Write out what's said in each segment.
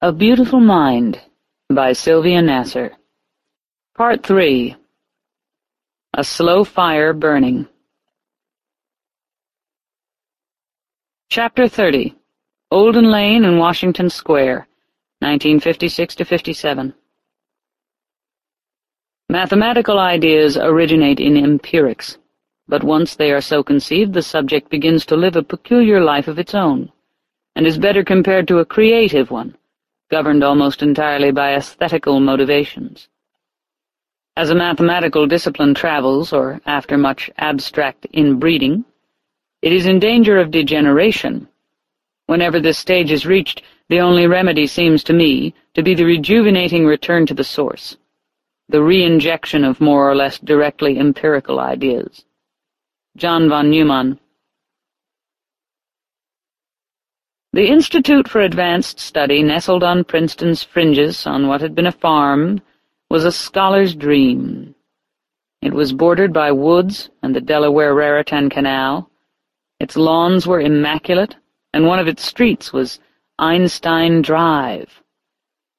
A Beautiful Mind by Sylvia Nasar Part 3 A Slow Fire Burning. Chapter 30 Olden Lane and Washington Square, 1956-57 Mathematical ideas originate in empirics, but once they are so conceived the subject begins to live a peculiar life of its own, and is better compared to a creative one, governed almost entirely by aesthetical motivations. As a mathematical discipline travels, or after much abstract inbreeding, it is in danger of degeneration. Whenever this stage is reached, the only remedy seems to me to be the rejuvenating return to the source, the re-injection of more or less directly empirical ideas. John von Neumann The Institute for Advanced Study, nestled on Princeton's fringes on what had been a farm, was a scholar's dream. It was bordered by woods and the Delaware Raritan Canal. Its lawns were immaculate, and one of its streets was Einstein Drive.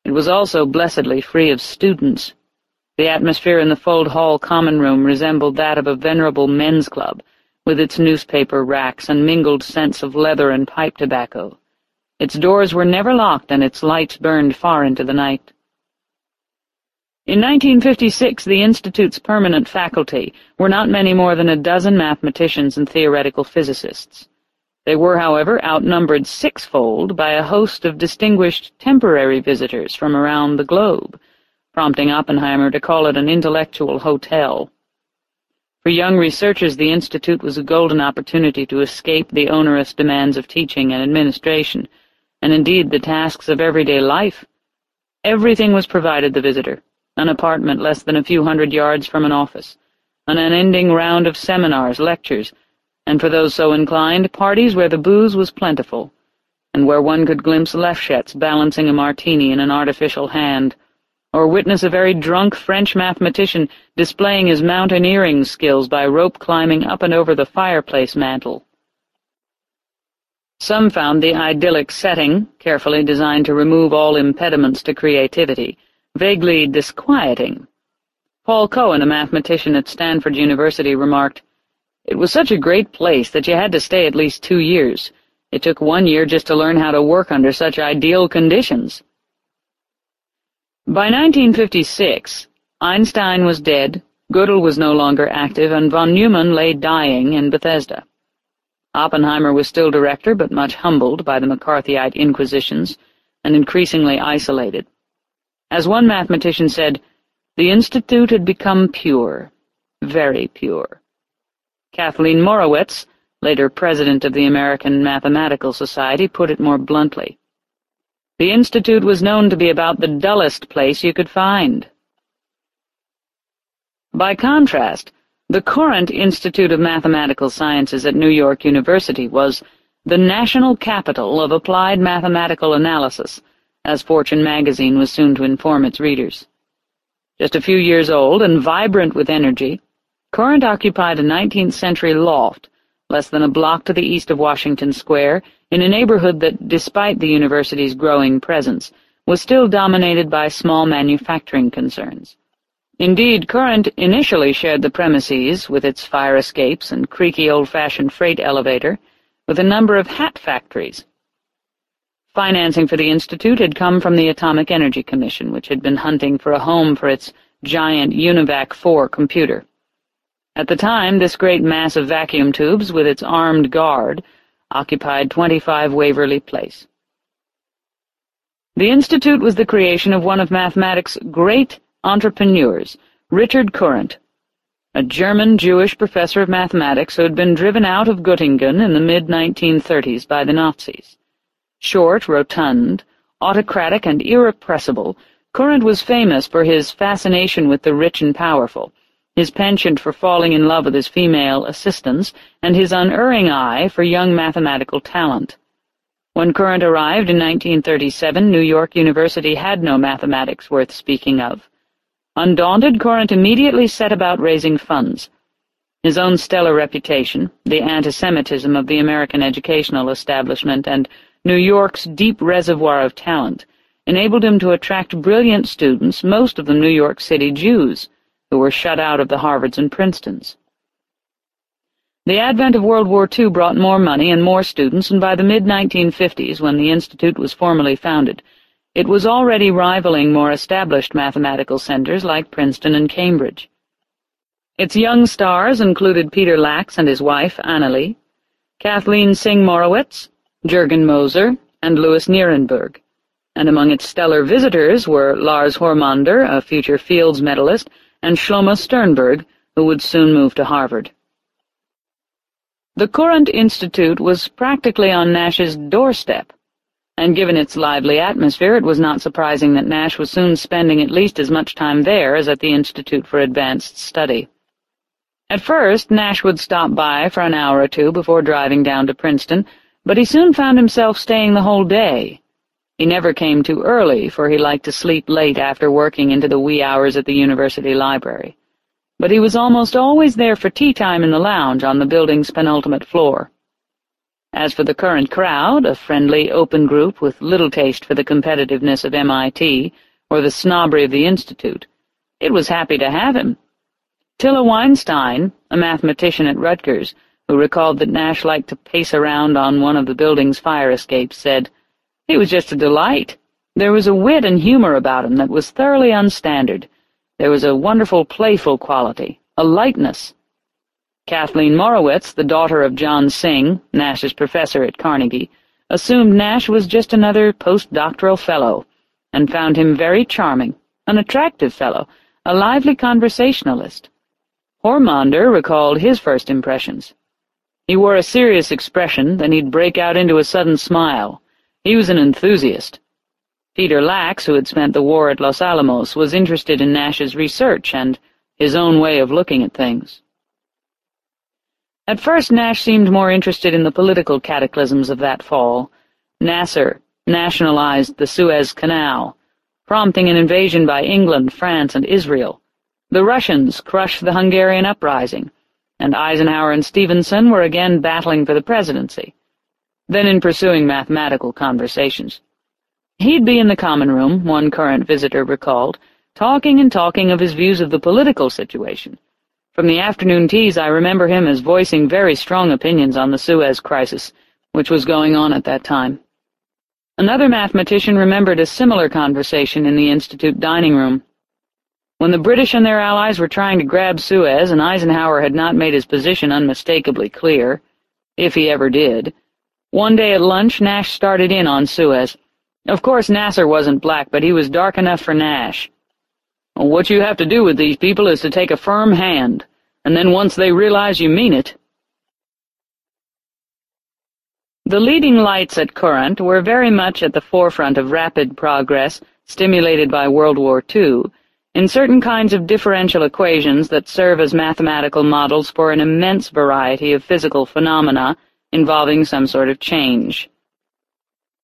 It was also blessedly free of students. The atmosphere in the Fuld Hall common room resembled that of a venerable men's club, with its newspaper racks and mingled scents of leather and pipe tobacco. Its doors were never locked and its lights burned far into the night. In 1956, the Institute's permanent faculty were not many more than a dozen mathematicians and theoretical physicists. They were, however, outnumbered sixfold by a host of distinguished temporary visitors from around the globe, prompting Oppenheimer to call it an intellectual hotel. For young researchers, the Institute was a golden opportunity to escape the onerous demands of teaching and administration, and indeed the tasks of everyday life. Everything was provided the visitor, an apartment less than a few hundred yards from an office, an unending round of seminars, lectures, and for those so inclined, parties where the booze was plentiful, and where one could glimpse Lefschetz balancing a martini in an artificial hand, or witness a very drunk French mathematician displaying his mountaineering skills by rope climbing up and over the fireplace mantel. Some found the idyllic setting, carefully designed to remove all impediments to creativity, vaguely disquieting. Paul Cohen, a mathematician at Stanford University, remarked, It was such a great place that you had to stay at least two years. It took one year just to learn how to work under such ideal conditions. By 1956, Einstein was dead, Gödel was no longer active, and von Neumann lay dying in Bethesda. Oppenheimer was still director, but much humbled by the McCarthyite inquisitions, and increasingly isolated. As one mathematician said, the Institute had become pure, very pure. Kathleen Morawetz, later president of the American Mathematical Society, put it more bluntly. The Institute was known to be about the dullest place you could find. By contrast, the Courant Institute of Mathematical Sciences at New York University was the national capital of applied mathematical analysis, as Fortune magazine was soon to inform its readers. Just a few years old and vibrant with energy, Courant occupied a 19th-century loft less than a block to the east of Washington Square, in a neighborhood that, despite the university's growing presence, was still dominated by small manufacturing concerns. Indeed, Courant initially shared the premises, with its fire escapes and creaky old-fashioned freight elevator, with a number of hat factories. Financing for the Institute had come from the Atomic Energy Commission, which had been hunting for a home for its giant UNIVAC 4 computer. At the time, this great mass of vacuum tubes, with its armed guard, occupied 25 Waverly Place. The Institute was the creation of one of mathematics' great entrepreneurs, Richard Courant, a German-Jewish professor of mathematics who had been driven out of Göttingen in the mid-1930s by the Nazis. Short, rotund, autocratic, and irrepressible, Courant was famous for his fascination with the rich and powerful, his penchant for falling in love with his female assistants, and his unerring eye for young mathematical talent. When Courant arrived in 1937, New York University had no mathematics worth speaking of. Undaunted, Courant immediately set about raising funds. His own stellar reputation, the anti-Semitism of the American educational establishment, and New York's deep reservoir of talent enabled him to attract brilliant students, most of them New York City Jews, who were shut out of the Harvards and Princetons. The advent of World War II brought more money and more students, and by the mid-1950s, when the Institute was formally founded, it was already rivaling more established mathematical centers like Princeton and Cambridge. Its young stars included Peter Lax and his wife, Anneli, Kathleen Synge-Morawetz, Jürgen Moser, and Louis Nirenberg, and among its stellar visitors were Lars Hormander, a future Fields medalist, and Shlomo Sternberg, who would soon move to Harvard. The Courant Institute was practically on Nash's doorstep, and given its lively atmosphere it was not surprising that Nash was soon spending at least as much time there as at the Institute for Advanced Study. At first, Nash would stop by for an hour or two before driving down to Princeton, but he soon found himself staying the whole day. He never came too early, for he liked to sleep late after working into the wee hours at the university library. But he was almost always there for tea time in the lounge on the building's penultimate floor. As for the Courant crowd, a friendly, open group with little taste for the competitiveness of MIT or the snobbery of the Institute, it was happy to have him. Tilla Weinstein, a mathematician at Rutgers, who recalled that Nash liked to pace around on one of the building's fire escapes, said, He was just a delight. There was a wit and humor about him that was thoroughly unstandard. There was a wonderful playful quality, a lightness, Kathleen Morawetz, the daughter of John Synge, Nash's professor at Carnegie, assumed Nash was just another postdoctoral fellow, and found him very charming, an attractive fellow, a lively conversationalist. Hormander recalled his first impressions. He wore a serious expression, then he'd break out into a sudden smile. He was an enthusiast. Peter Lax, who had spent the war at Los Alamos, was interested in Nash's research and his own way of looking at things. At first Nash seemed more interested in the political cataclysms of that fall. Nasser nationalized the Suez Canal, prompting an invasion by England, France, and Israel. The Russians crushed the Hungarian uprising, and Eisenhower and Stevenson were again battling for the presidency. Then in pursuing mathematical conversations. He'd be in the common room, one Courant visitor recalled, talking and talking of his views of the political situation, from the afternoon teas I remember him as voicing very strong opinions on the Suez Crisis, which was going on at that time. Another mathematician remembered a similar conversation in the Institute dining room. When the British and their allies were trying to grab Suez and Eisenhower had not made his position unmistakably clear, if he ever did, one day at lunch Nash started in on Suez. Of course Nasser wasn't black, but he was dark enough for Nash. What you have to do with these people is to take a firm hand, and then once they realize you mean it— The leading lights at Courant were very much at the forefront of rapid progress, stimulated by World War II, in certain kinds of differential equations that serve as mathematical models for an immense variety of physical phenomena involving some sort of change.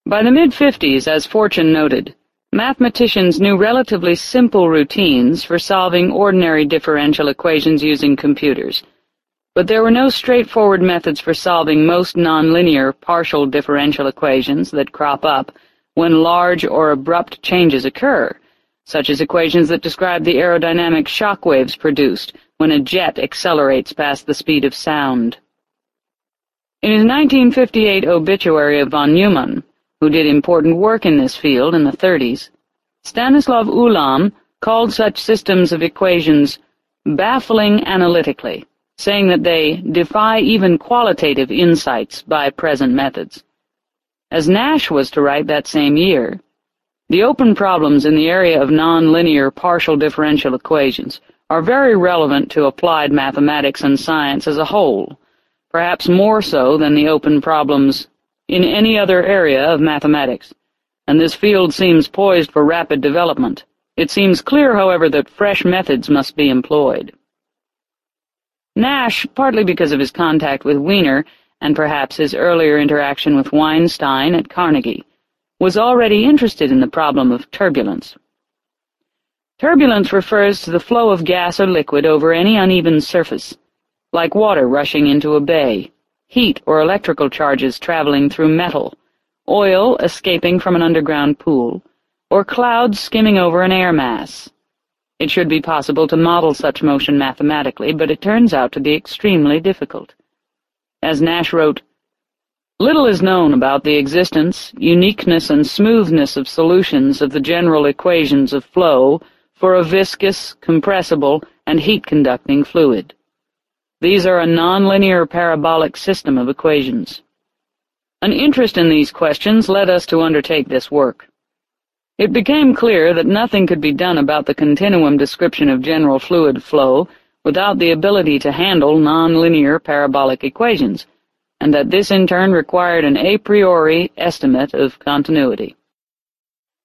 By the mid-fifties, as Fortune noted, Mathematicians knew relatively simple routines for solving ordinary differential equations using computers, but there were no straightforward methods for solving most nonlinear partial differential equations that crop up when large or abrupt changes occur, such as equations that describe the aerodynamic shock waves produced when a jet accelerates past the speed of sound. In his 1958 obituary of von Neumann, who did important work in this field in the 30s, Stanislav Ulam called such systems of equations baffling analytically, saying that they defy even qualitative insights by present methods. As Nash was to write that same year, the open problems in the area of nonlinear partial differential equations are very relevant to applied mathematics and science as a whole, perhaps more so than the open problems in any other area of mathematics, and this field seems poised for rapid development. It seems clear, however, that fresh methods must be employed. Nash, partly because of his contact with Wiener, and perhaps his earlier interaction with Weinstein at Carnegie, was already interested in the problem of turbulence. Turbulence refers to the flow of gas or liquid over any uneven surface, like water rushing into a bay heat or electrical charges traveling through metal, oil escaping from an underground pool, or clouds skimming over an air mass. It should be possible to model such motion mathematically, but it turns out to be extremely difficult. As Nash wrote, Little is known about the existence, uniqueness, and smoothness of solutions of the general equations of flow for a viscous, compressible, and heat-conducting fluid. These are a nonlinear parabolic system of equations. An interest in these questions led us to undertake this work. It became clear that nothing could be done about the continuum description of general fluid flow without the ability to handle nonlinear parabolic equations, and that this in turn required an a priori estimate of continuity.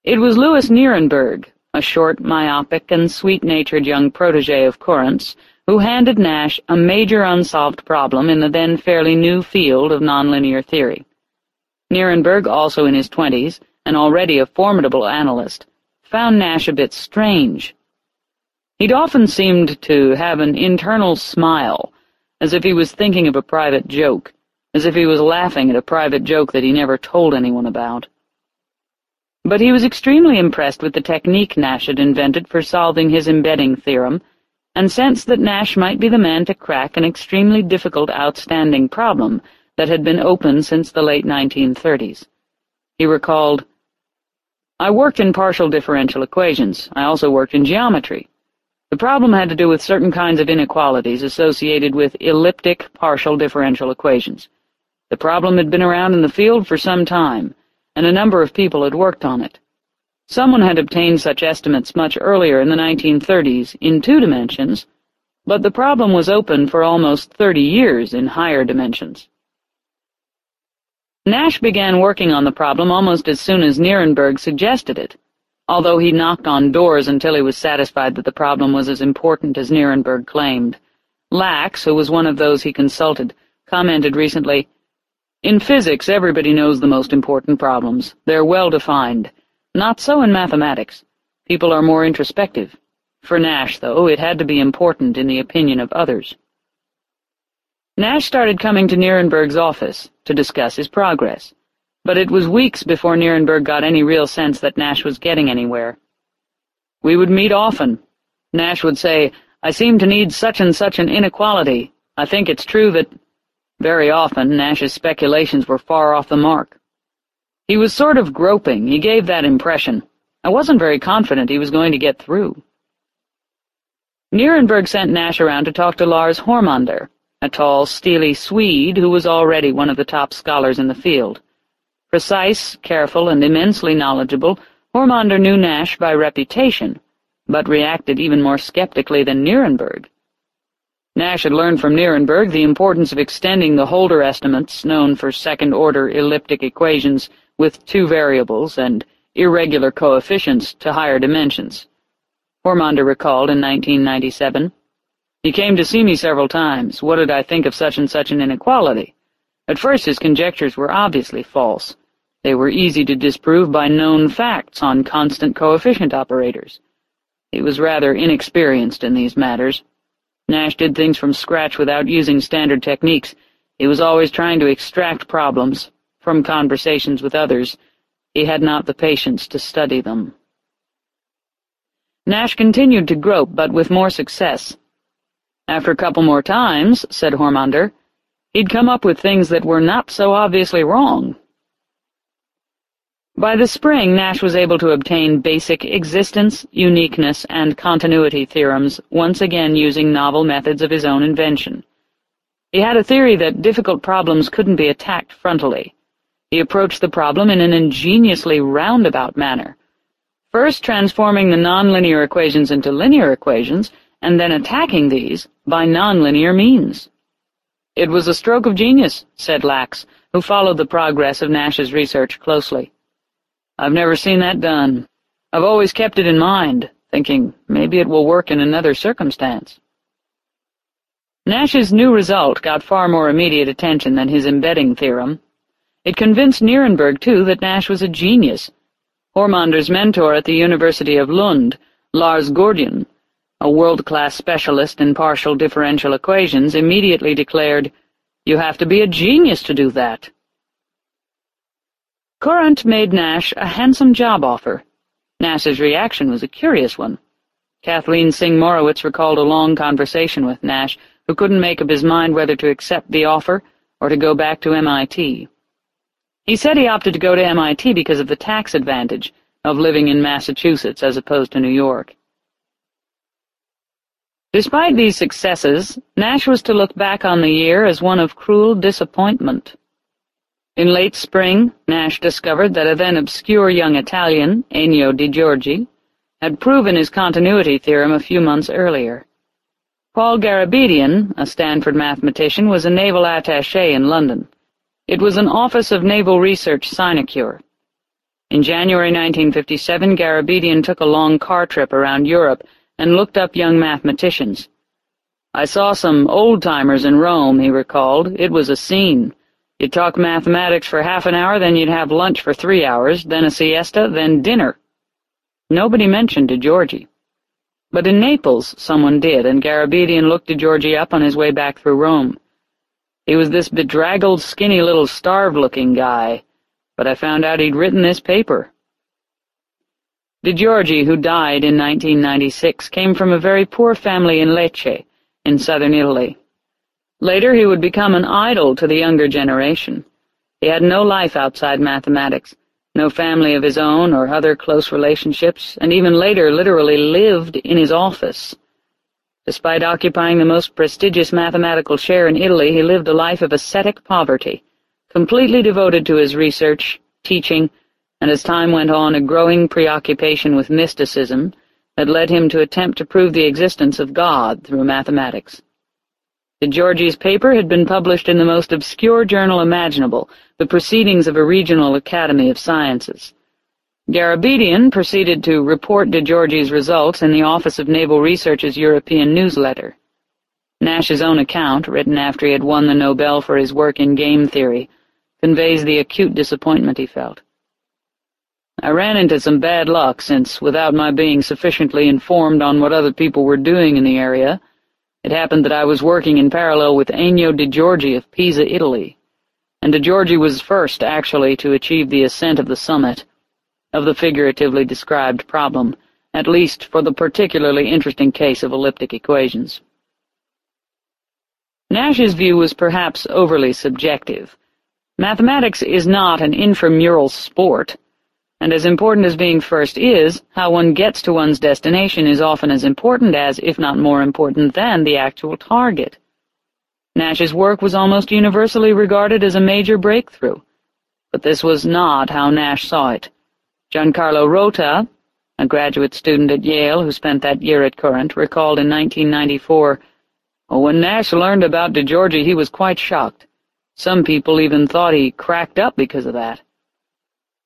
It was Louis Nirenberg, a short, myopic, and sweet-natured young protege of Courant's, who handed Nash a major unsolved problem in the then fairly new field of nonlinear theory. Nirenberg, also in his twenties, and already a formidable analyst, found Nash a bit strange. He'd often seemed to have an internal smile, as if he was thinking of a private joke, as if he was laughing at a private joke that he never told anyone about. But he was extremely impressed with the technique Nash had invented for solving his embedding theorem, and sensed that Nash might be the man to crack an extremely difficult outstanding problem that had been open since the late 1930s. He recalled, I worked in partial differential equations. I also worked in geometry. The problem had to do with certain kinds of inequalities associated with elliptic partial differential equations. The problem had been around in the field for some time, and a number of people had worked on it. Someone had obtained such estimates much earlier in the 1930s in two dimensions, but the problem was open for almost 30 years in higher dimensions. Nash began working on the problem almost as soon as Nirenberg suggested it, although he knocked on doors until he was satisfied that the problem was as important as Nirenberg claimed. Lax, who was one of those he consulted, commented recently, in physics, everybody knows the most important problems. They're well-defined. Not so in mathematics. People are more introspective. For Nash, though, it had to be important in the opinion of others. Nash started coming to Nirenberg's office to discuss his progress, but it was weeks before Nirenberg got any real sense that Nash was getting anywhere. We would meet often. Nash would say, I seem to need such and such an inequality. I think it's true that very often, Nash's speculations were far off the mark. He was sort of groping, he gave that impression. I wasn't very confident he was going to get through. Nirenberg sent Nash around to talk to Lars Hormander, a tall, steely Swede who was already one of the top scholars in the field. Precise, careful, and immensely knowledgeable, Hormander knew Nash by reputation, but reacted even more skeptically than Nirenberg. Nash had learned from Nirenberg the importance of extending the Holder estimates, known for second-order elliptic equations with two variables and irregular coefficients, to higher dimensions. Hormander recalled in 1997. He came to see me several times. What did I think of such and such an inequality? At first his conjectures were obviously false. They were easy to disprove by known facts on constant coefficient operators. He was rather inexperienced in these matters. Nash did things from scratch without using standard techniques. He was always trying to extract problems from conversations with others. He had not the patience to study them. Nash continued to grope, but with more success. After a couple more times, said Hormander, he'd come up with things that were not so obviously wrong. By the spring, Nash was able to obtain basic existence, uniqueness, and continuity theorems, once again using novel methods of his own invention. He had a theory that difficult problems couldn't be attacked frontally. He approached the problem in an ingeniously roundabout manner, first transforming the nonlinear equations into linear equations, and then attacking these by nonlinear means. It was a stroke of genius, said Lax, who followed the progress of Nash's research closely. I've never seen that done. I've always kept it in mind, thinking maybe it will work in another circumstance. Nash's new result got far more immediate attention than his embedding theorem. It convinced Nirenberg, too, that Nash was a genius. Hormander's mentor at the University of Lund, Lars Gårding, a world-class specialist in partial differential equations, immediately declared, You have to be a genius to do that. Courant made Nash a handsome job offer. Nash's reaction was a curious one. Kathleen Synge Morawetz recalled a long conversation with Nash, who couldn't make up his mind whether to accept the offer or to go back to MIT. He said he opted to go to MIT because of the tax advantage of living in Massachusetts as opposed to New York. Despite these successes, Nash was to look back on the year as one of cruel disappointment. In late spring, Nash discovered that a then obscure young Italian, Ennio De Giorgi, had proven his continuity theorem a few months earlier. Paul Garabedian, a Stanford mathematician, was a naval attaché in London. It was an Office of Naval Research sinecure. In January 1957, Garabedian took a long car trip around Europe and looked up young mathematicians. I saw some old-timers in Rome, he recalled. It was a scene. You'd talk mathematics for half an hour, then you'd have lunch for three hours, then a siesta, then dinner. Nobody mentioned De Giorgi, But in Naples, someone did, and Garabedian looked De Giorgi up on his way back through Rome. He was this bedraggled, skinny little starved-looking guy, but I found out he'd written this paper. Giorgi, who died in 1996, came from a very poor family in Lecce, in southern Italy. Later he would become an idol to the younger generation. He had no life outside mathematics, no family of his own or other close relationships, and even later literally lived in his office. Despite occupying the most prestigious mathematical chair in Italy, he lived a life of ascetic poverty, completely devoted to his research, teaching, and as time went on a growing preoccupation with mysticism that led him to attempt to prove the existence of God through mathematics. De Giorgi's paper had been published in the most obscure journal imaginable, the Proceedings of a Regional Academy of Sciences. Garabedian proceeded to report De Giorgi's results in the Office of Naval Research's European newsletter. Nash's own account, written after he had won the Nobel for his work in game theory, conveys the acute disappointment he felt. I ran into some bad luck since, without my being sufficiently informed on what other people were doing in the area, it happened that I was working in parallel with Ennio De Giorgi of Pisa, Italy, and De Giorgi was first, actually, to achieve the ascent of the summit, of the figuratively described problem, at least for the particularly interesting case of elliptic equations. Nash's view was perhaps overly subjective. Mathematics is not an intramural sport, and as important as being first is, how one gets to one's destination is often as important as, if not more important than, the actual target. Nash's work was almost universally regarded as a major breakthrough, but this was not how Nash saw it. Giancarlo Rota, a graduate student at Yale who spent that year at Courant, recalled in 1994, when Nash learned about De Giorgi he was quite shocked. Some people even thought he cracked up because of that.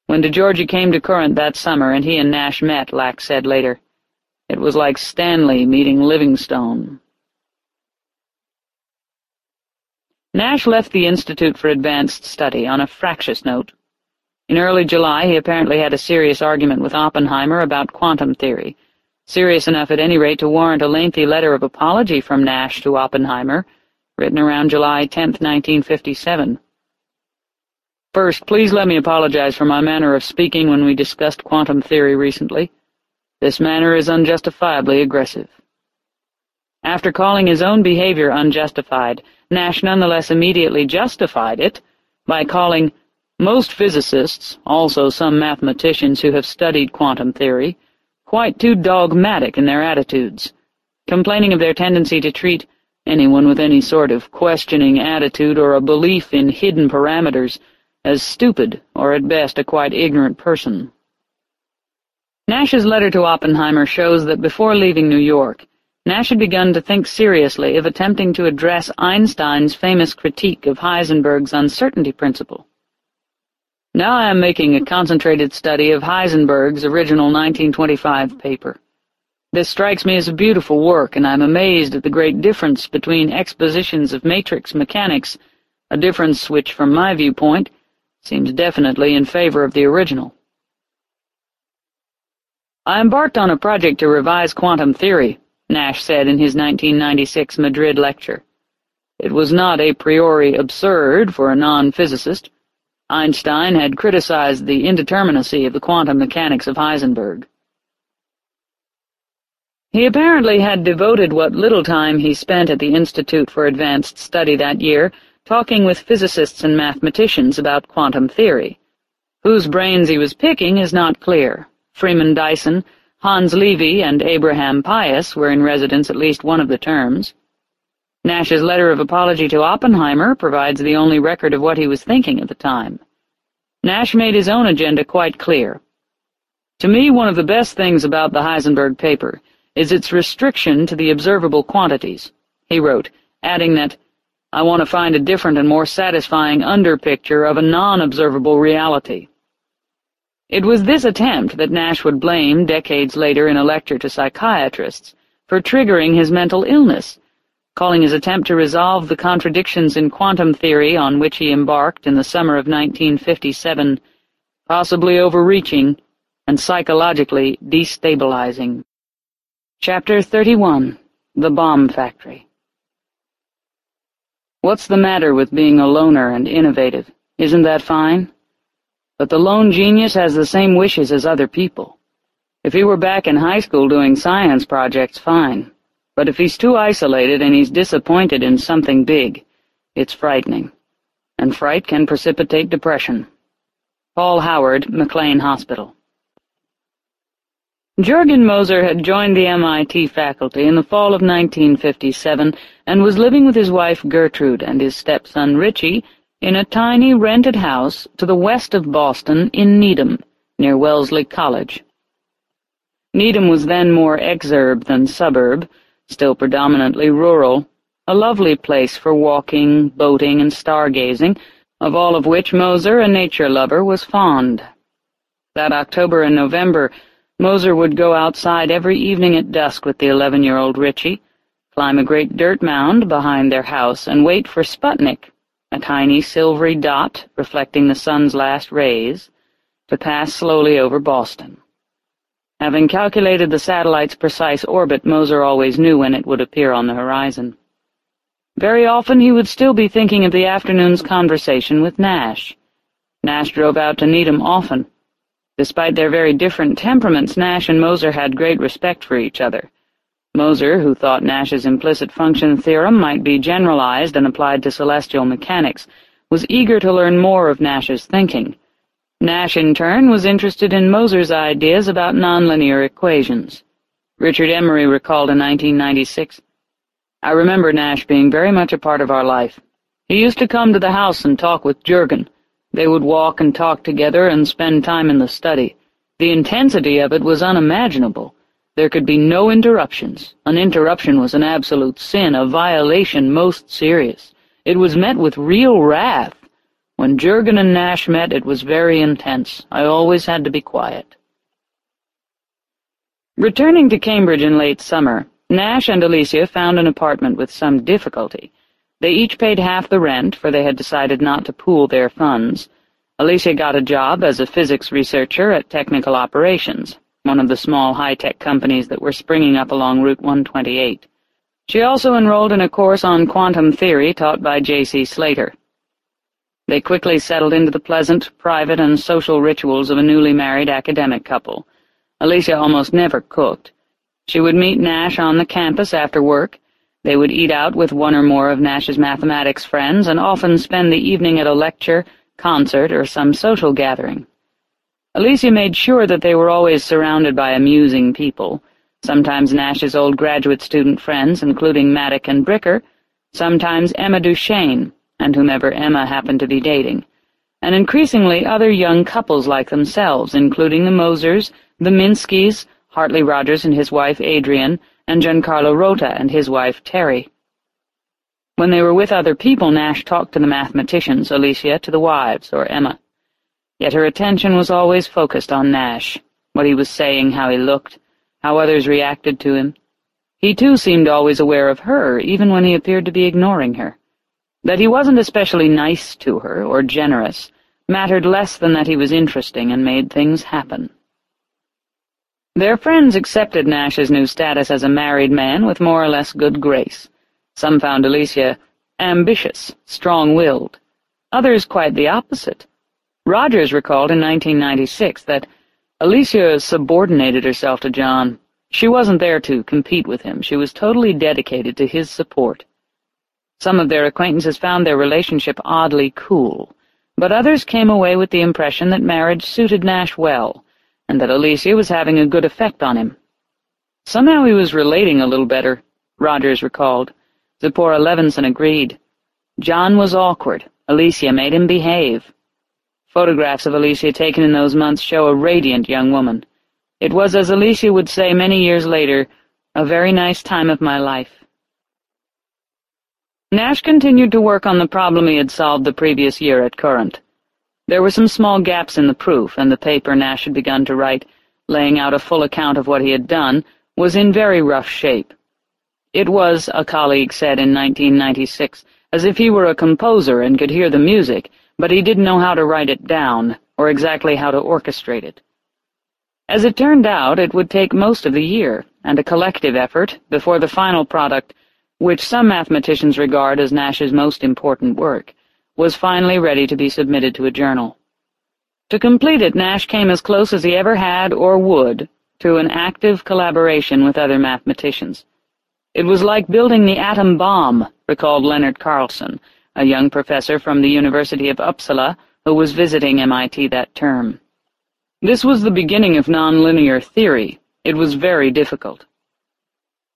When De Giorgi came to Courant that summer and he and Nash met, Lax said later, it was like Stanley meeting Livingstone. Nash left the Institute for Advanced Study on a fractious note. In early July he apparently had a serious argument with Oppenheimer about quantum theory, serious enough at any rate to warrant a lengthy letter of apology from Nash to Oppenheimer, written around July 10, 1957. First, please let me apologize for my manner of speaking when we discussed quantum theory recently. This manner is unjustifiably aggressive. After calling his own behavior unjustified, Nash nonetheless immediately justified it by calling most physicists, also some mathematicians who have studied quantum theory, quite too dogmatic in their attitudes, complaining of their tendency to treat anyone with any sort of questioning attitude or a belief in hidden parameters as stupid, or at best a quite ignorant person. Nash's letter to Oppenheimer shows that before leaving New York, Nash had begun to think seriously of attempting to address Einstein's famous critique of Heisenberg's uncertainty principle. Now I am making a concentrated study of Heisenberg's original 1925 paper. This strikes me as a beautiful work, and I am amazed at the great difference between expositions of matrix mechanics, a difference which, from my viewpoint, Seems definitely in favor of the original. I embarked on a project to revise quantum theory, Nash said in his 1996 Madrid lecture. It was not a priori absurd for a non-physicist. Einstein had criticized the indeterminacy of the quantum mechanics of Heisenberg. He apparently had devoted what little time he spent at the Institute for Advanced Study that year talking with physicists and mathematicians about quantum theory. Whose brains he was picking is not clear. Freeman Dyson, Hans Lewy, and Abraham Pais were in residence at least one of the terms. Nash's letter of apology to Oppenheimer provides the only record of what he was thinking at the time. Nash made his own agenda quite clear. To me, one of the best things about the Heisenberg paper is its restriction to the observable quantities, he wrote, adding that, I want to find a different and more satisfying underpicture of a non-observable reality. It was this attempt that Nash would blame decades later in a lecture to psychiatrists for triggering his mental illness, calling his attempt to resolve the contradictions in quantum theory on which he embarked in the summer of 1957 possibly overreaching and psychologically destabilizing. Chapter 31 The Bomb Factory What's the matter with being a loner and innovative? Isn't that fine? But the lone genius has the same wishes as other people. If he were back in high school doing science projects, fine. But if he's too isolated and he's disappointed in something big, it's frightening. And fright can precipitate depression. Paul Howard, McLean Hospital Jürgen Moser had joined the MIT faculty in the fall of 1957 and was living with his wife Gertrude and his stepson Richie in a tiny rented house to the west of Boston in Needham, near Wellesley College. Needham was then more exurb than suburb, still predominantly rural, a lovely place for walking, boating, and stargazing, of all of which Moser, a nature lover, was fond. That October and November, Moser would go outside every evening at dusk with the eleven-year-old Richie, climb a great dirt mound behind their house, and wait for Sputnik, a tiny silvery dot reflecting the sun's last rays, to pass slowly over Boston. Having calculated the satellite's precise orbit, Moser always knew when it would appear on the horizon. Very often he would still be thinking of the afternoon's conversation with Nash. Nash drove out to Needham often, Despite their very different temperaments, Nash and Moser had great respect for each other. Moser, who thought Nash's implicit function theorem might be generalized and applied to celestial mechanics, was eager to learn more of Nash's thinking. Nash, in turn, was interested in Moser's ideas about nonlinear equations. Richard Emery recalled in 1996, I remember Nash being very much a part of our life. He used to come to the house and talk with Jurgen, they would walk and talk together and spend time in the study. The intensity of it was unimaginable. There could be no interruptions. An interruption was an absolute sin, a violation most serious. It was met with real wrath. When Jurgen and Nash met, it was very intense. I always had to be quiet. Returning to Cambridge in late summer, Nash and Alicia found an apartment with some difficulty. They each paid half the rent, for they had decided not to pool their funds. Alicia got a job as a physics researcher at Technical Operations, one of the small high-tech companies that were springing up along Route 128. She also enrolled in a course on quantum theory taught by J.C. Slater. They quickly settled into the pleasant, private, and social rituals of a newly married academic couple. Alicia almost never cooked. She would meet Nash on the campus after work, they would eat out with one or more of Nash's mathematics friends and often spend the evening at a lecture, concert, or some social gathering. Alicia made sure that they were always surrounded by amusing people, sometimes Nash's old graduate student friends, including Mattuck and Bricker, sometimes Emma Duchesne, and whomever Emma happened to be dating, and increasingly other young couples like themselves, including the Mosers, the Minskys, Hartley Rogers and his wife Adrian, and Giancarlo Rota and his wife Terry. When they were with other people, Nash talked to the mathematicians, Alicia to the wives, or Emma. Yet her attention was always focused on Nash, what he was saying, how he looked, how others reacted to him. He too seemed always aware of her, even when he appeared to be ignoring her. That he wasn't especially nice to her, or generous, mattered less than that he was interesting and made things happen. Their friends accepted Nash's new status as a married man with more or less good grace. Some found Alicia ambitious, strong-willed. Others quite the opposite. Rogers recalled in 1996 that Alicia subordinated herself to John. She wasn't there to compete with him. She was totally dedicated to his support. Some of their acquaintances found their relationship oddly cool, but others came away with the impression that marriage suited Nash well, and that Alicia was having a good effect on him. Somehow he was relating a little better, Rogers recalled. Zipporah Levinson agreed. John was awkward. Alicia made him behave. Photographs of Alicia taken in those months show a radiant young woman. It was, as Alicia would say many years later, a very nice time of my life. Nash continued to work on the problem he had solved the previous year at Courant. There were some small gaps in the proof, and the paper Nash had begun to write, laying out a full account of what he had done, was in very rough shape. It was, a colleague said in 1996, as if he were a composer and could hear the music, but he didn't know how to write it down, or exactly how to orchestrate it. As it turned out, it would take most of the year, and a collective effort, before the final product which some mathematicians regard as Nash's most important work, was finally ready to be submitted to a journal. To complete it, Nash came as close as he ever had or would to an active collaboration with other mathematicians. It was like building the atom bomb, recalled Lennart Carleson, a young professor from the University of Uppsala who was visiting MIT that term. This was the beginning of nonlinear theory. It was very difficult.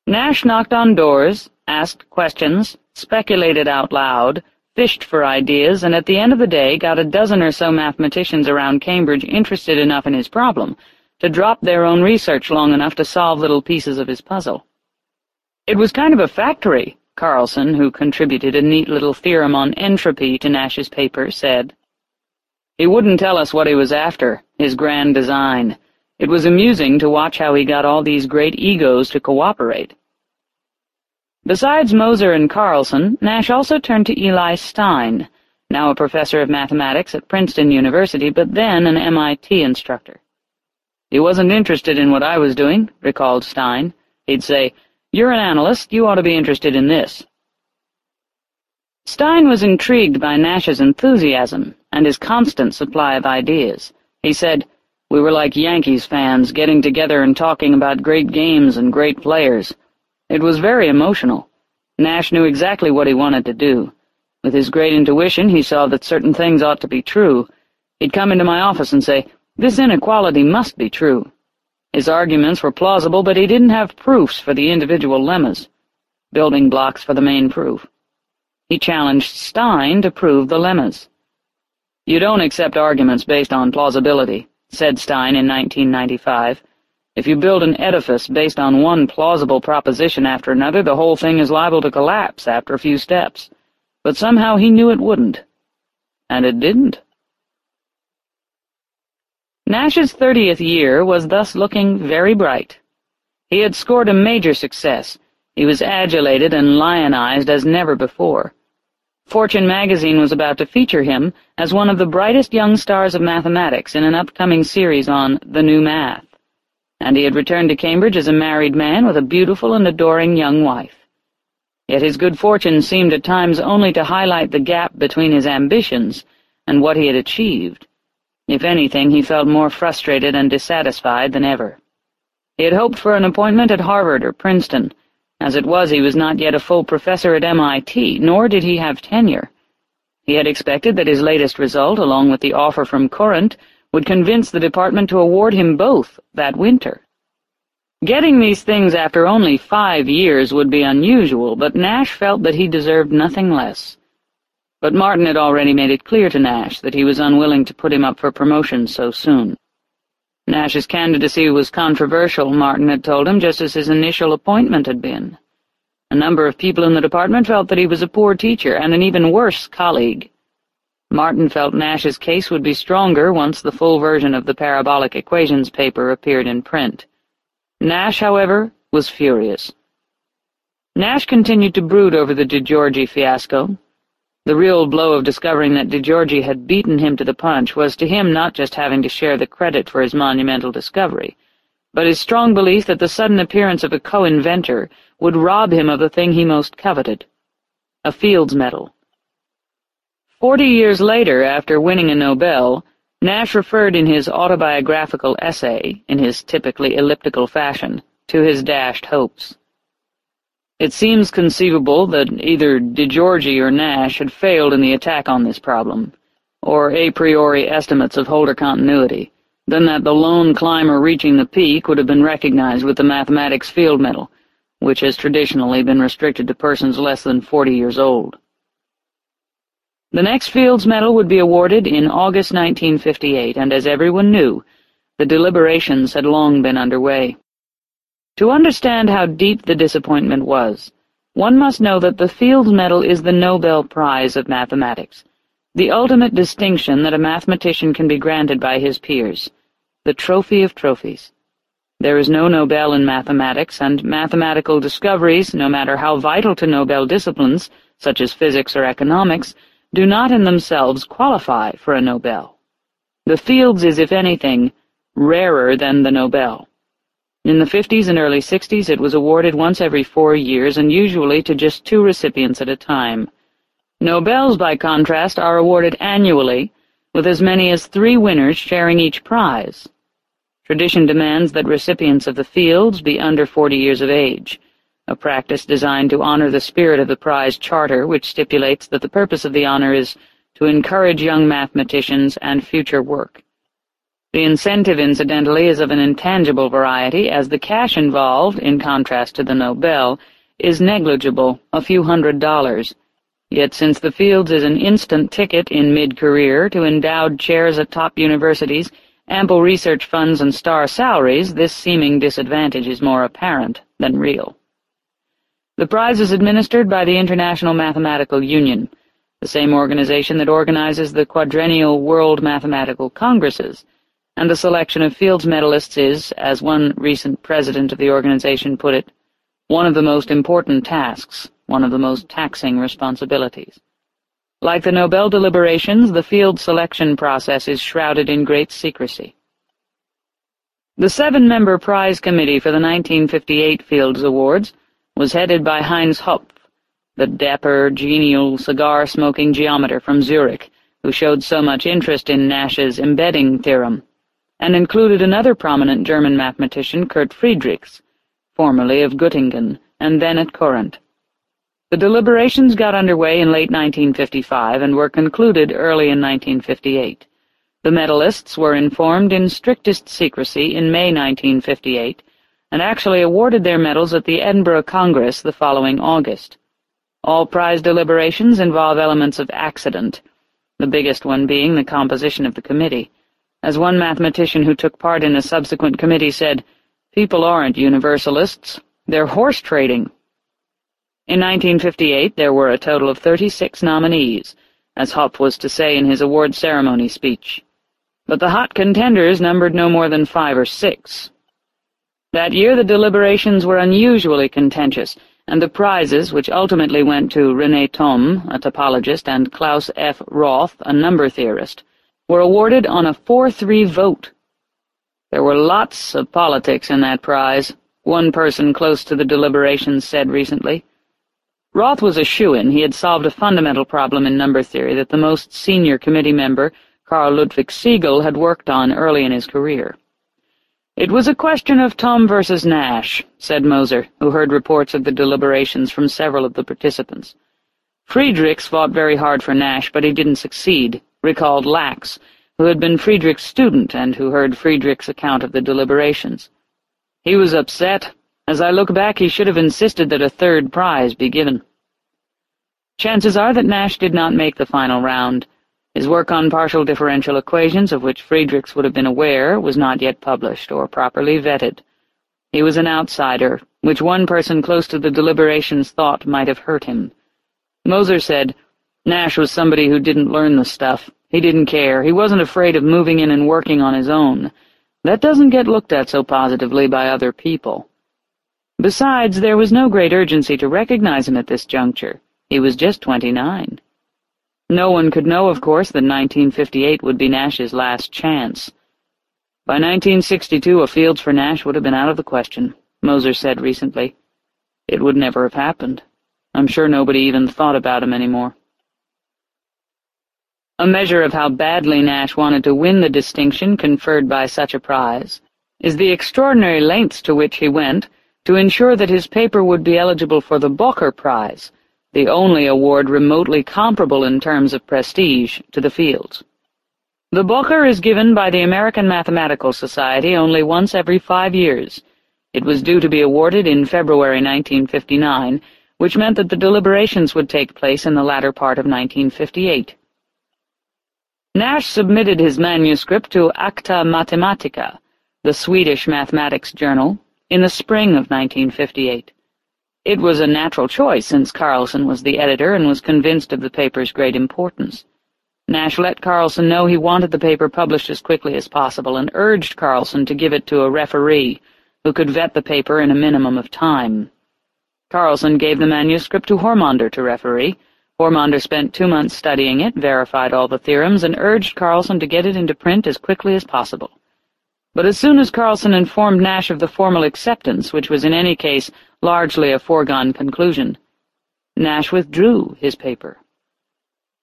Nash knocked on doors, asked questions, speculated out loud, fished for ideas, and at the end of the day got a dozen or so mathematicians around Cambridge interested enough in his problem to drop their own research long enough to solve little pieces of his puzzle. It was kind of a factory, Carleson, who contributed a neat little theorem on entropy to Nash's paper, said. He wouldn't tell us what he was after, his grand design. It was amusing to watch how he got all these great egos to cooperate. Besides Moser and Carleson, Nash also turned to Eli Stein, now a professor of mathematics at Princeton University, but then an MIT instructor. He wasn't interested in what I was doing, recalled Stein. He'd say, You're an analyst, you ought to be interested in this. Stein was intrigued by Nash's enthusiasm and his constant supply of ideas. He said, We were like Yankees fans, getting together and talking about great games and great players. It was very emotional. Nash knew exactly what he wanted to do. With his great intuition, he saw that certain things ought to be true. He'd come into my office and say, This inequality must be true. His arguments were plausible, but he didn't have proofs for the individual lemmas, building blocks for the main proof. He challenged Stein to prove the lemmas. You don't accept arguments based on plausibility, said Stein in 1995. If you build an edifice based on one plausible proposition after another, the whole thing is liable to collapse after a few steps. But somehow he knew it wouldn't. And it didn't. Nash's thirtieth year was thus looking very bright. He had scored a major success. He was adulated and lionized as never before. Fortune magazine was about to feature him as one of the brightest young stars of mathematics in an upcoming series on The New Math and he had returned to Cambridge as a married man with a beautiful and adoring young wife. Yet his good fortune seemed at times only to highlight the gap between his ambitions and what he had achieved. If anything, he felt more frustrated and dissatisfied than ever. He had hoped for an appointment at Harvard or Princeton. As it was, he was not yet a full professor at MIT, nor did he have tenure. He had expected that his latest result, along with the offer from Courant, would convince the department to award him both that winter. Getting these things after only five years would be unusual, but Nash felt that he deserved nothing less. But Martin had already made it clear to Nash that he was unwilling to put him up for promotion so soon. Nash's candidacy was controversial, Martin had told him, just as his initial appointment had been. A number of people in the department felt that he was a poor teacher and an even worse colleague. Martin felt Nash's case would be stronger once the full version of the parabolic equations paper appeared in print. Nash, however, was furious. Nash continued to brood over the DeGiorgi fiasco. The real blow of discovering that DeGiorgi had beaten him to the punch was to him not just having to share the credit for his monumental discovery, but his strong belief that the sudden appearance of a co-inventor would rob him of the thing he most coveted, a Fields Medal. Forty years later, after winning a Nobel, Nash referred in his autobiographical essay, in his typically elliptical fashion, to his dashed hopes. It seems conceivable that either DeGiorgi or Nash had failed in the attack on this problem, or a priori estimates of Holder continuity, then that the lone climber reaching the peak would have been recognized with the mathematics field medal, which has traditionally been restricted to persons less than forty years old. The next Fields Medal would be awarded in August 1958, and as everyone knew, the deliberations had long been underway. To understand how deep the disappointment was, one must know that the Fields Medal is the Nobel Prize of mathematics, the ultimate distinction that a mathematician can be granted by his peers, the trophy of trophies. There is no Nobel in mathematics, and mathematical discoveries, no matter how vital to Nobel disciplines, such as physics or economics, do not in themselves qualify for a Nobel. The Fields is, if anything, rarer than the Nobel. In the 50s and early 60s it was awarded once every four years and usually to just two recipients at a time. Nobels, by contrast, are awarded annually, with as many as three winners sharing each prize. Tradition demands that recipients of the fields be under 40 years of age, a practice designed to honor the spirit of the prize charter, which stipulates that the purpose of the honor is to encourage young mathematicians and future work. The incentive, incidentally, is of an intangible variety, as the cash involved, in contrast to the Nobel, is negligible, a few hundred dollars. Yet since the Fields is an instant ticket in mid-career to endowed chairs at top universities, ample research funds and star salaries, this seeming disadvantage is more apparent than real. The prize is administered by the International Mathematical Union, the same organization that organizes the quadrennial World Mathematical Congresses, and the selection of Fields medalists is, as one recent president of the organization put it, one of the most important tasks, one of the most taxing responsibilities. Like the Nobel deliberations, the field selection process is shrouded in great secrecy. The seven-member prize committee for the 1958 Fields Awards was headed by Heinz Hopf, the dapper, genial, cigar-smoking geometer from Zurich, who showed so much interest in Nash's embedding theorem and included another prominent German mathematician, Kurt Friedrichs, formerly of Göttingen and then at Courant. The deliberations got underway in late 1955 and were concluded early in 1958. The medalists were informed in strictest secrecy in May 1958 and actually awarded their medals at the Edinburgh Congress the following August. All prize deliberations involve elements of accident, the biggest one being the composition of the committee. As one mathematician who took part in a subsequent committee said, people aren't universalists, they're horse trading. In 1958 there were a total of 36 nominees, as Hopf was to say in his award ceremony speech. But the hot contenders numbered no more than five or six. That year the deliberations were unusually contentious, and the prizes, which ultimately went to René Thom, a topologist, and Klaus F. Roth, a number theorist, were awarded on a 4-3 vote. There were lots of politics in that prize, one person close to the deliberations said recently. Roth was a shoo-in. He had solved a fundamental problem in number theory that the most senior committee member, Carl Ludwig Siegel, had worked on early in his career. It was a question of Thom versus Nash, said Moser, who heard reports of the deliberations from several of the participants. Friedrichs fought very hard for Nash, but he didn't succeed recalled Lax, who had been Friedrich's student and who heard Friedrich's account of the deliberations. He was upset. As I look back, he should have insisted that a third prize be given. Chances are that Nash did not make the final round. His work on partial differential equations, of which Friedrichs would have been aware, was not yet published or properly vetted. He was an outsider, which one person close to the deliberations thought might have hurt him. Moser said, Nash was somebody who didn't learn the stuff. He didn't care. He wasn't afraid of moving in and working on his own. That doesn't get looked at so positively by other people. Besides, there was no great urgency to recognize him at this juncture. He was just twenty-nine. No one could know, of course, that 1958 would be Nash's last chance. By 1962, a Fields for Nash would have been out of the question, Moser said recently. It would never have happened. I'm sure nobody even thought about him anymore. A measure of how badly Nash wanted to win the distinction conferred by such a prize is the extraordinary lengths to which he went to ensure that his paper would be eligible for the Bocher Prize, the only award remotely comparable in terms of prestige to the fields. The Bocher is given by the American Mathematical Society only once every five years. It was due to be awarded in February 1959, which meant that the deliberations would take place in the latter part of 1958. Nash submitted his manuscript to Acta Mathematica, the Swedish mathematics journal, in the spring of 1958. It was a natural choice since Carleson was the editor and was convinced of the paper's great importance. Nash let Carleson know he wanted the paper published as quickly as possible and urged Carleson to give it to a referee who could vet the paper in a minimum of time. Carleson gave the manuscript to Hormander to referee. Hormander spent two months studying it, verified all the theorems, and urged Carleson to get it into print as quickly as possible. But as soon as Carleson informed Nash of the formal acceptance, which was in any case largely a foregone conclusion, Nash withdrew his paper.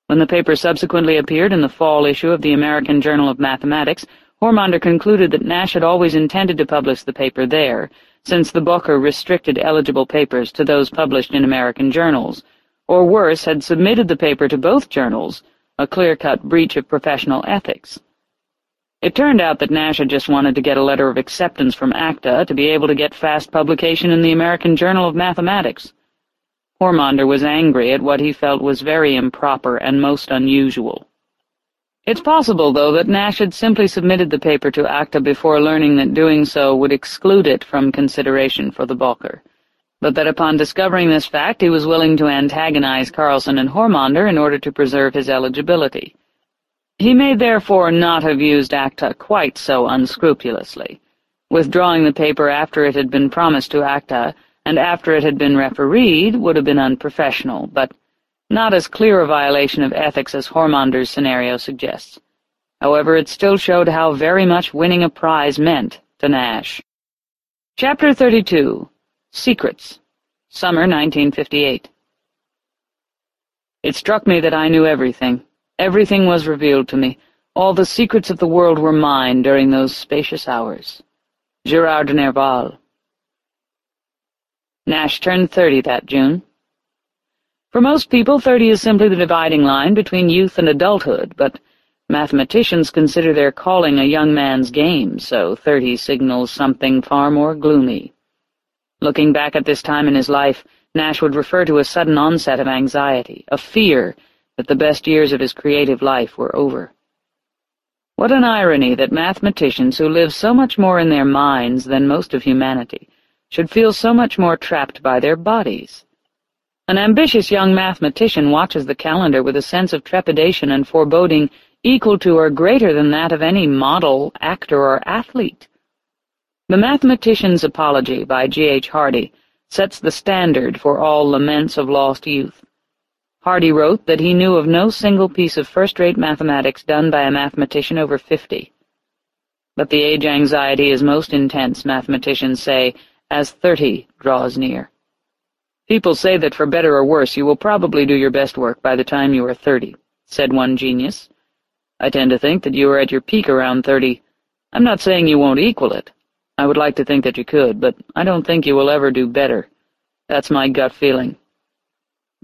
When the paper subsequently appeared in the fall issue of the American Journal of Mathematics, Hormander concluded that Nash had always intended to publish the paper there, since the Bocher restricted eligible papers to those published in American journals, or worse, had submitted the paper to both journals, a clear-cut breach of professional ethics. It turned out that Nash had just wanted to get a letter of acceptance from ACTA to be able to get fast publication in the American Journal of Mathematics. Hormander was angry at what he felt was very improper and most unusual. It's possible, though, that Nash had simply submitted the paper to ACTA before learning that doing so would exclude it from consideration for the Bocher, but that upon discovering this fact he was willing to antagonize Carleson and Hormander in order to preserve his eligibility. He may therefore not have used ACTA quite so unscrupulously. Withdrawing the paper after it had been promised to ACTA and after it had been refereed would have been unprofessional, but not as clear a violation of ethics as Hormander's scenario suggests. However, it still showed how very much winning a prize meant to Nash. Chapter 32 Secrets Summer 1958 It struck me that I knew everything. Everything was revealed to me. All the secrets of the world were mine during those spacious hours. Gerard de Nerval Nash turned thirty that June. For most people, thirty is simply the dividing line between youth and adulthood, but mathematicians consider their calling a young man's game, so thirty signals something far more gloomy. Looking back at this time in his life, Nash would refer to a sudden onset of anxiety, a fear that the best years of his creative life were over. What an irony that mathematicians who live so much more in their minds than most of humanity should feel so much more trapped by their bodies. An ambitious young mathematician watches the calendar with a sense of trepidation and foreboding equal to or greater than that of any model, actor, or athlete. The Mathematician's Apology by G. H. Hardy sets the standard for all laments of lost youth. Hardy wrote that he knew of no single piece of first-rate mathematics done by a mathematician over fifty. But the age anxiety is most intense, mathematicians say, as thirty draws near. People say that for better or worse you will probably do your best work by the time you are thirty, said one genius. I tend to think that you are at your peak around thirty. I'm not saying you won't equal it. I would like to think that you could, but I don't think you will ever do better. That's my gut feeling.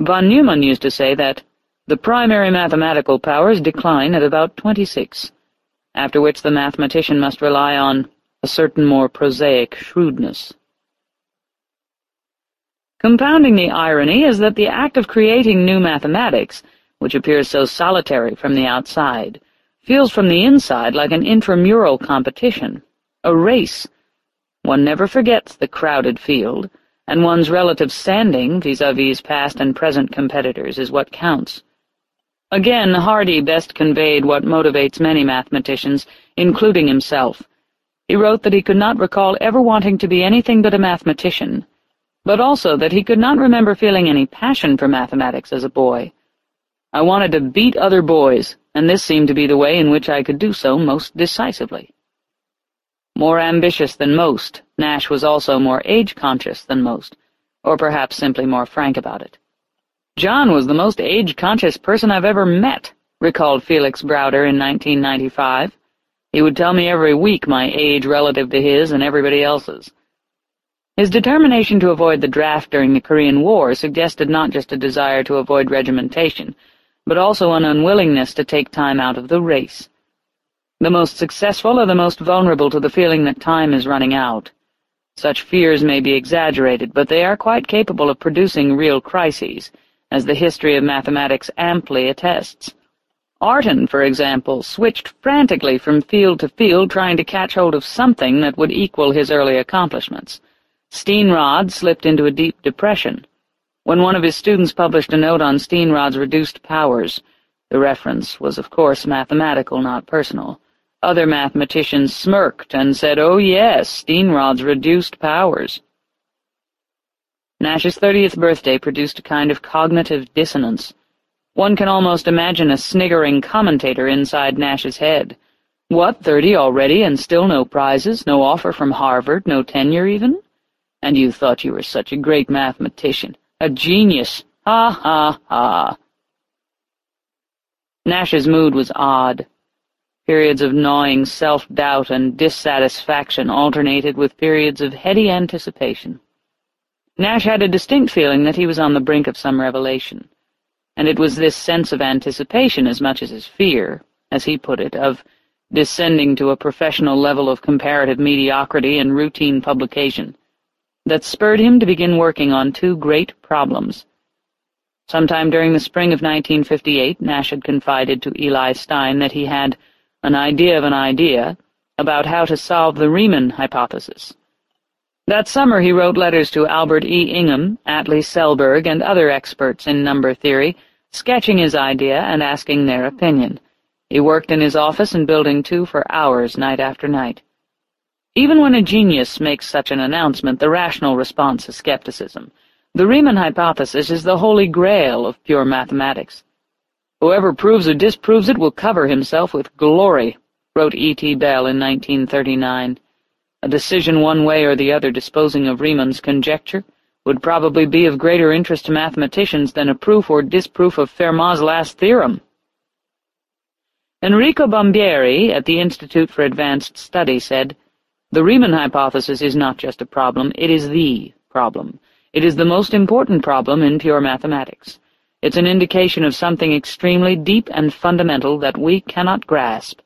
Von Neumann used to say that the primary mathematical powers decline at about twenty-six, after which the mathematician must rely on a certain more prosaic shrewdness. Compounding the irony is that the act of creating new mathematics, which appears so solitary from the outside, feels from the inside like an intramural competition, a race. One never forgets the crowded field, and one's relative standing vis-a-vis past and present competitors is what counts. Again, Hardy best conveyed what motivates many mathematicians, including himself. He wrote that he could not recall ever wanting to be anything but a mathematician, but also that he could not remember feeling any passion for mathematics as a boy. I wanted to beat other boys, and this seemed to be the way in which I could do so most decisively. More ambitious than most, Nash was also more age-conscious than most, or perhaps simply more frank about it. John was the most age-conscious person I've ever met, recalled Felix Browder in 1995. He would tell me every week my age relative to his and everybody else's. His determination to avoid the draft during the Korean War suggested not just a desire to avoid regimentation, but also an unwillingness to take time out of the race. The most successful are the most vulnerable to the feeling that time is running out. Such fears may be exaggerated, but they are quite capable of producing real crises, as the history of mathematics amply attests. Artin, for example, switched frantically from field to field trying to catch hold of something that would equal his early accomplishments. Steenrod slipped into a deep depression. When one of his students published a note on Steenrod's reduced powers, the reference was of course mathematical, not personal. Other mathematicians smirked and said, oh yes, Steenrod's reduced powers. Nash's thirtieth birthday produced a kind of cognitive dissonance. One can almost imagine a sniggering commentator inside Nash's head. What, thirty already, and still no prizes, no offer from Harvard, no tenure even? And you thought you were such a great mathematician, a genius, ha ha ha. Nash's mood was odd. Periods of gnawing self-doubt and dissatisfaction alternated with periods of heady anticipation. Nash had a distinct feeling that he was on the brink of some revelation, and it was this sense of anticipation as much as his fear, as he put it, of descending to a professional level of comparative mediocrity and routine publication that spurred him to begin working on two great problems. Sometime during the spring of 1958, Nash had confided to Eli Stein that he had an idea of an idea about how to solve the Riemann hypothesis. That summer he wrote letters to Albert E. Ingham, Atle Selberg, and other experts in number theory, sketching his idea and asking their opinion. He worked in his office in Building 2 for hours, night after night. Even when a genius makes such an announcement, the rational response is skepticism. The Riemann hypothesis is the holy grail of pure mathematics. Whoever proves or disproves it will cover himself with glory, wrote E. T. Bell in 1939. A decision one way or the other disposing of Riemann's conjecture would probably be of greater interest to mathematicians than a proof or disproof of Fermat's last theorem. Enrico Bombieri, at the Institute for Advanced Study, said, the Riemann hypothesis is not just a problem, it is the problem. It is the most important problem in pure mathematics. It's an indication of something extremely deep and fundamental that we cannot grasp.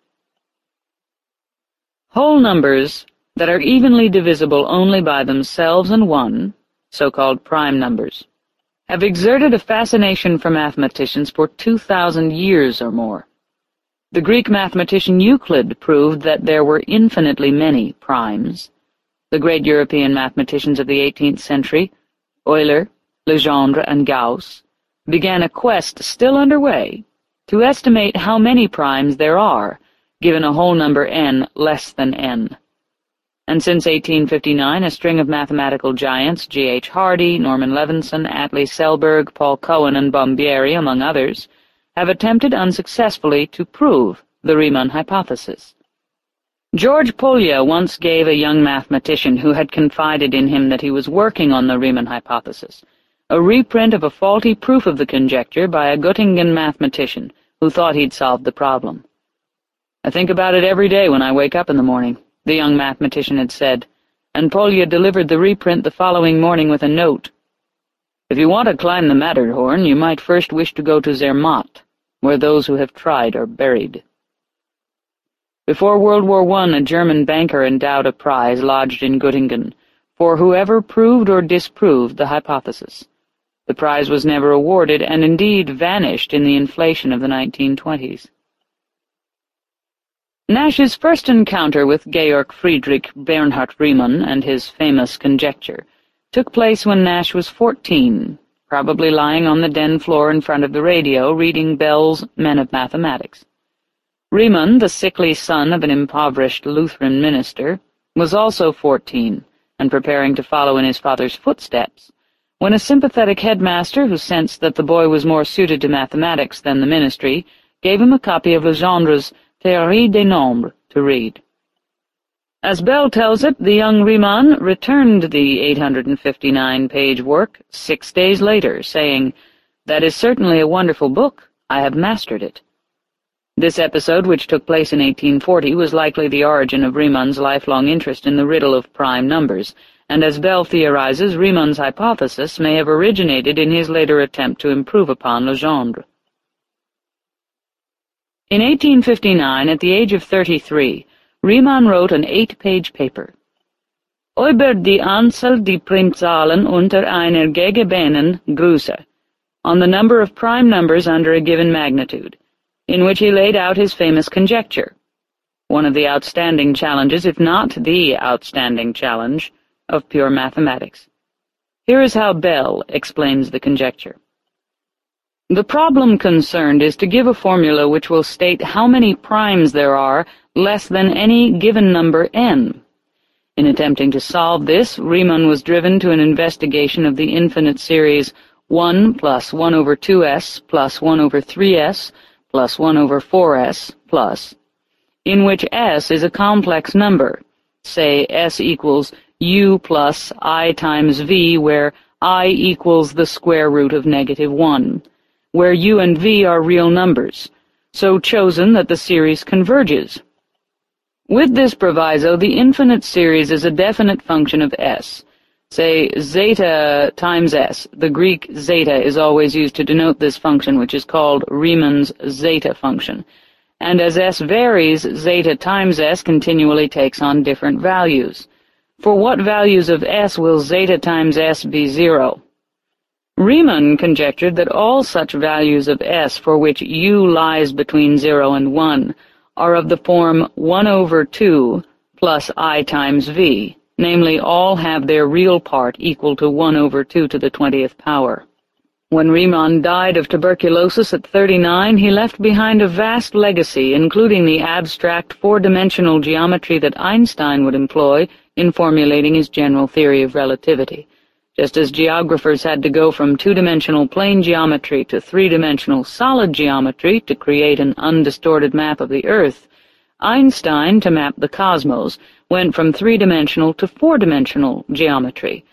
Whole numbers that are evenly divisible only by themselves and one, so-called prime numbers, have exerted a fascination for mathematicians for two thousand years or more. The Greek mathematician Euclid proved that there were infinitely many primes. The great European mathematicians of the eighteenth century, Euler, Legendre, and Gauss, began a quest still underway to estimate how many primes there are, given a whole number n less than n. And since 1859, a string of mathematical giants, G. H. Hardy, Norman Levinson, Atle Selberg, Paul Cohen, and Bombieri, among others, have attempted unsuccessfully to prove the Riemann hypothesis. George Polya once gave a young mathematician who had confided in him that he was working on the Riemann hypothesis a reprint of a faulty proof of the conjecture by a Göttingen mathematician who thought he'd solved the problem. I think about it every day when I wake up in the morning, the young mathematician had said, and Polya delivered the reprint the following morning with a note. If you want to climb the Matterhorn, you might first wish to go to Zermatt where those who have tried are buried. Before World War I, a German banker endowed a prize lodged in Göttingen for whoever proved or disproved the hypothesis. The prize was never awarded, and indeed vanished in the inflation of the 1920s. Nash's first encounter with Georg Friedrich Bernhard Riemann and his famous conjecture took place when Nash was fourteen, probably lying on the den floor in front of the radio, reading Bell's Men of Mathematics. Riemann, the sickly son of an impoverished Lutheran minister, was also fourteen, and preparing to follow in his father's footsteps, when a sympathetic headmaster, who sensed that the boy was more suited to mathematics than the ministry, gave him a copy of Legendre's Théorie des Nombres to read. As Bell tells it, the young Riemann returned the 859-page work six days later, saying, That is certainly a wonderful book. I have mastered it. This episode, which took place in 1840, was likely the origin of Riemann's lifelong interest in the riddle of prime numbers, and as Bell theorizes, Riemann's hypothesis may have originated in his later attempt to improve upon Legendre. In 1859, at the age of 33, Riemann wrote an eight-page paper. Über die Anzahl die Primzahlen unter einer gegebenen Größe, on the number of prime numbers under a given magnitude, in which he laid out his famous conjecture, one of the outstanding challenges, if not the outstanding challenge, of pure mathematics. Here is how Bell explains the conjecture. The problem concerned is to give a formula which will state how many primes there are less than any given number n. In attempting to solve this, Riemann was driven to an investigation of the infinite series 1 plus 1 over 2s plus 1 over 3s plus 1 over 4s plus, in which s is a complex number, say s equals u plus i times v, where i equals the square root of negative 1 where u and v are real numbers, so chosen that the series converges. With this proviso, the infinite series is a definite function of s. Say zeta times s. The Greek zeta is always used to denote this function, which is called Riemann's zeta function. And as s varies, zeta times s continually takes on different values. For what values of s will zeta times s be zero? Riemann conjectured that all such values of s for which u lies between 0 and 1 are of the form 1 over 2 plus i times v, namely all have their real part equal to 1 over 2 to the 20th power. When Riemann died of tuberculosis at 39, he left behind a vast legacy, including the abstract four-dimensional geometry that Einstein would employ in formulating his general theory of relativity. Just as geographers had to go from two-dimensional plane geometry to three-dimensional solid geometry to create an undistorted map of the Earth, Einstein, to map the cosmos, went from three-dimensional to four-dimensional geometry.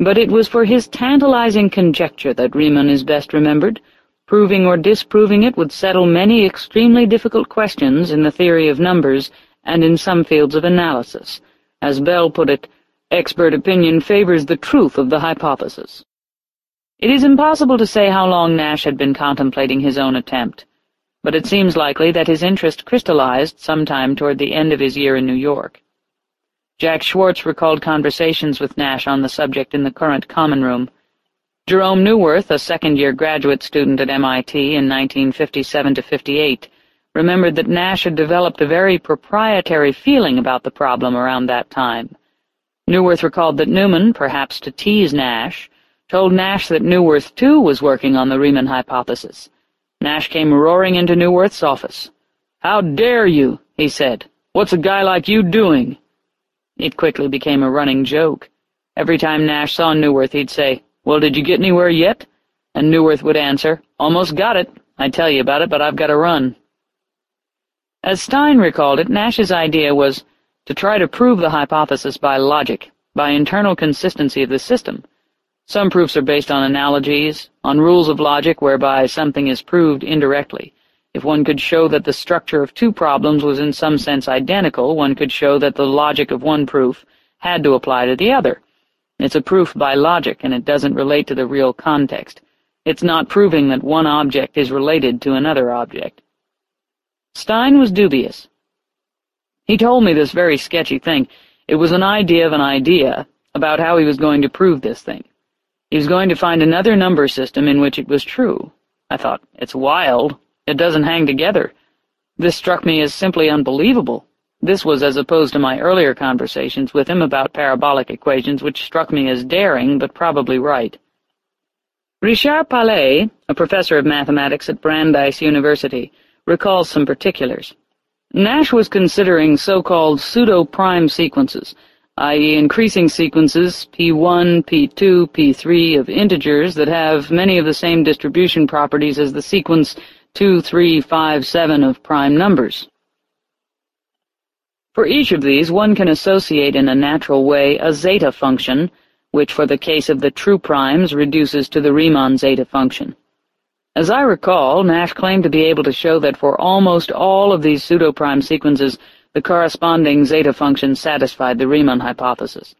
But it was for his tantalizing conjecture that Riemann is best remembered. Proving or disproving it would settle many extremely difficult questions in the theory of numbers and in some fields of analysis. As Bell put it, Expert opinion favors the truth of the hypothesis. It is impossible to say how long Nash had been contemplating his own attempt, but it seems likely that his interest crystallized sometime toward the end of his year in New York. Jack Schwartz recalled conversations with Nash on the subject in the Courant common room. Jerome Neuwirth, a second-year graduate student at MIT in 1957-58, remembered that Nash had developed a very proprietary feeling about the problem around that time. Neuwirth recalled that Newman, perhaps to tease Nash, told Nash that Neuwirth, too, was working on the Riemann hypothesis. Nash came roaring into Neuwirth's office. "'How dare you?' he said. "'What's a guy like you doing?' It quickly became a running joke. Every time Nash saw Neuwirth, he'd say, "'Well, did you get anywhere yet?' And Neuwirth would answer, "'Almost got it. I'd tell you about it, but I've got to run.' As Stein recalled it, Nash's idea was, to try to prove the hypothesis by logic, by internal consistency of the system. Some proofs are based on analogies, on rules of logic whereby something is proved indirectly. If one could show that the structure of two problems was in some sense identical, one could show that the logic of one proof had to apply to the other. It's a proof by logic, and it doesn't relate to the real context. It's not proving that one object is related to another object. Stein was dubious. He told me this very sketchy thing. It was an idea of an idea about how he was going to prove this thing. He was going to find another number system in which it was true. I thought, it's wild. It doesn't hang together. This struck me as simply unbelievable. This was as opposed to my earlier conversations with him about parabolic equations, which struck me as daring, but probably right. Richard Palais, a professor of mathematics at Brandeis University, recalls some particulars. Nash was considering so-called pseudo-prime sequences, i.e. increasing sequences p1, p2, p3 of integers that have many of the same distribution properties as the sequence 2, 3, 5, 7 of prime numbers. For each of these, one can associate in a natural way a zeta function, which for the case of the true primes reduces to the Riemann zeta function. As I recall, Nash claimed to be able to show that for almost all of these pseudoprime sequences, the corresponding zeta function satisfied the Riemann hypothesis.